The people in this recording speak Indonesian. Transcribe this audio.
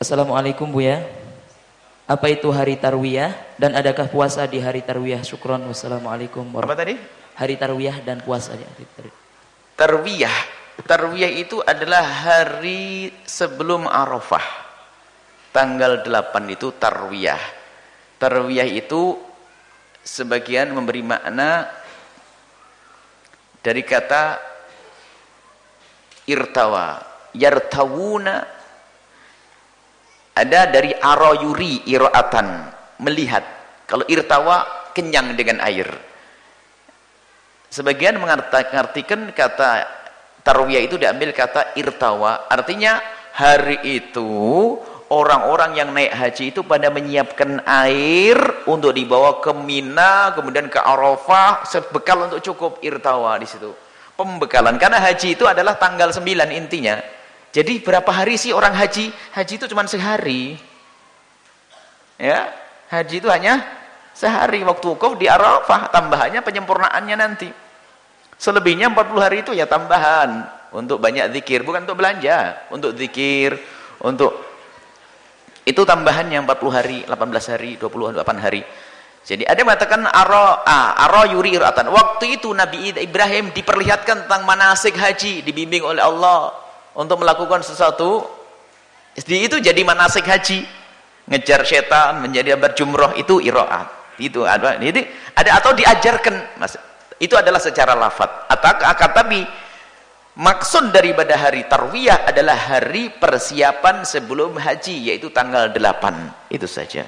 Assalamualaikum Bu ya. Apa itu hari tarwiyah dan adakah puasa di hari tarwiyah? Syukron. Wassalamualaikum Apa tadi? Hari tarwiyah dan puasa ya. Tarwiyah. Tarwiyah itu adalah hari sebelum Arafah. Tanggal 8 itu tarwiyah. Tarwiyah itu sebagian memberi makna dari kata irtawa. Yartawuna. Ada dari aroyuri iroatan melihat. Kalau irtawa kenyang dengan air. Sebagian mengartikan kata tarwiyah itu diambil kata irtawa. Artinya hari itu orang-orang yang naik haji itu pada menyiapkan air untuk dibawa ke Mina kemudian ke Arafah sebekal untuk cukup irtawa di situ. Pembekalan. Karena haji itu adalah tanggal 9 intinya jadi berapa hari sih orang haji? Haji itu cuma sehari. Ya, haji itu hanya sehari waktu wukuf di Arafah, tambahannya penyempurnaannya nanti. Selebihnya 40 hari itu ya tambahan untuk banyak zikir, bukan untuk belanja, untuk zikir, untuk itu tambahannya 40 hari, 18 hari, 28 hari. Jadi ada mengatakan aro ah, aro yuri iratan. Waktu itu Nabi Ibrahim diperlihatkan tentang manasik haji, dibimbing oleh Allah untuk melakukan sesuatu itu jadi manasik haji. Ngejar setan menjadi berjumroh itu iroat. Itu ada jadi ada atau diajarkan mas. Itu adalah secara lafat atau akan tapi maksud daripada hari tarwiyah adalah hari persiapan sebelum haji yaitu tanggal 8 itu saja